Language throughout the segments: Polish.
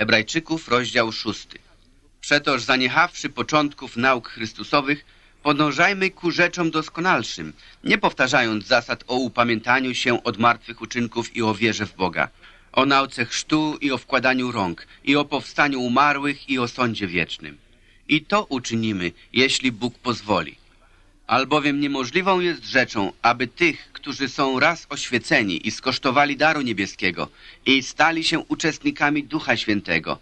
Hebrajczyków, rozdział szósty. Przetoż zaniechawszy początków nauk Chrystusowych, podążajmy ku rzeczom doskonalszym, nie powtarzając zasad o upamiętaniu się od martwych uczynków i o wierze w Boga, o nauce chrztu i o wkładaniu rąk, i o powstaniu umarłych i o sądzie wiecznym. I to uczynimy, jeśli Bóg pozwoli. Albowiem niemożliwą jest rzeczą, aby tych, którzy są raz oświeceni i skosztowali daru niebieskiego i stali się uczestnikami Ducha Świętego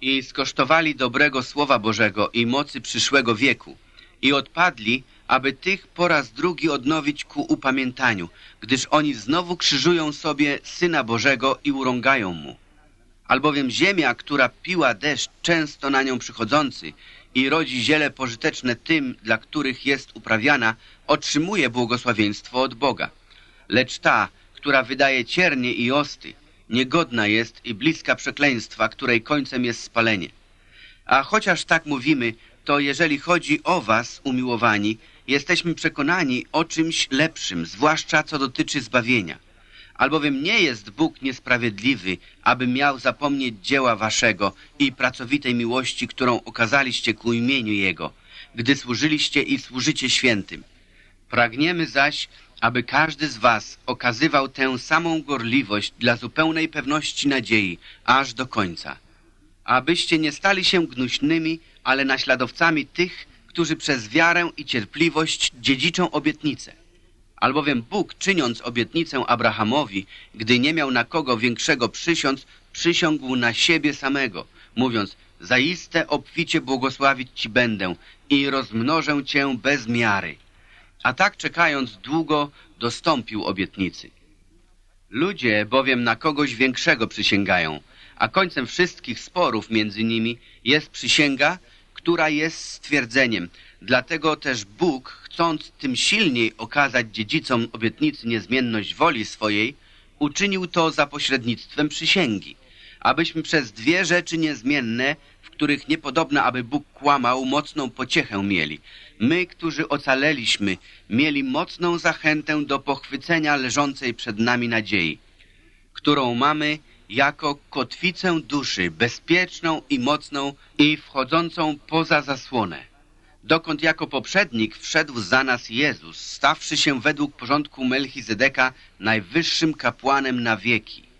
i skosztowali dobrego Słowa Bożego i mocy przyszłego wieku i odpadli, aby tych po raz drugi odnowić ku upamiętaniu, gdyż oni znowu krzyżują sobie Syna Bożego i urągają Mu. Albowiem ziemia, która piła deszcz często na nią przychodzący i rodzi ziele pożyteczne tym, dla których jest uprawiana, otrzymuje błogosławieństwo od Boga. Lecz ta, która wydaje ciernie i osty, niegodna jest i bliska przekleństwa, której końcem jest spalenie. A chociaż tak mówimy, to jeżeli chodzi o was, umiłowani, jesteśmy przekonani o czymś lepszym, zwłaszcza co dotyczy zbawienia. Albowiem nie jest Bóg niesprawiedliwy, aby miał zapomnieć dzieła waszego i pracowitej miłości, którą okazaliście ku imieniu Jego, gdy służyliście i służycie świętym. Pragniemy zaś, aby każdy z was okazywał tę samą gorliwość dla zupełnej pewności nadziei, aż do końca. Abyście nie stali się gnuśnymi, ale naśladowcami tych, którzy przez wiarę i cierpliwość dziedziczą obietnicę. Albowiem Bóg, czyniąc obietnicę Abrahamowi, gdy nie miał na kogo większego przysiąc, przysiągł na siebie samego, mówiąc, zaiste obficie błogosławić Ci będę i rozmnożę Cię bez miary. A tak czekając długo, dostąpił obietnicy. Ludzie bowiem na kogoś większego przysięgają, a końcem wszystkich sporów między nimi jest przysięga, która jest stwierdzeniem. Dlatego też Bóg, chcąc tym silniej okazać dziedzicom obietnicy niezmienność woli swojej, uczynił to za pośrednictwem przysięgi, abyśmy przez dwie rzeczy niezmienne, w których niepodobna, aby Bóg kłamał, mocną pociechę mieli. My, którzy ocaleliśmy, mieli mocną zachętę do pochwycenia leżącej przed nami nadziei, którą mamy jako kotwicę duszy, bezpieczną i mocną i wchodzącą poza zasłonę. Dokąd jako poprzednik wszedł za nas Jezus, stawszy się według porządku Melchizedeka najwyższym kapłanem na wieki.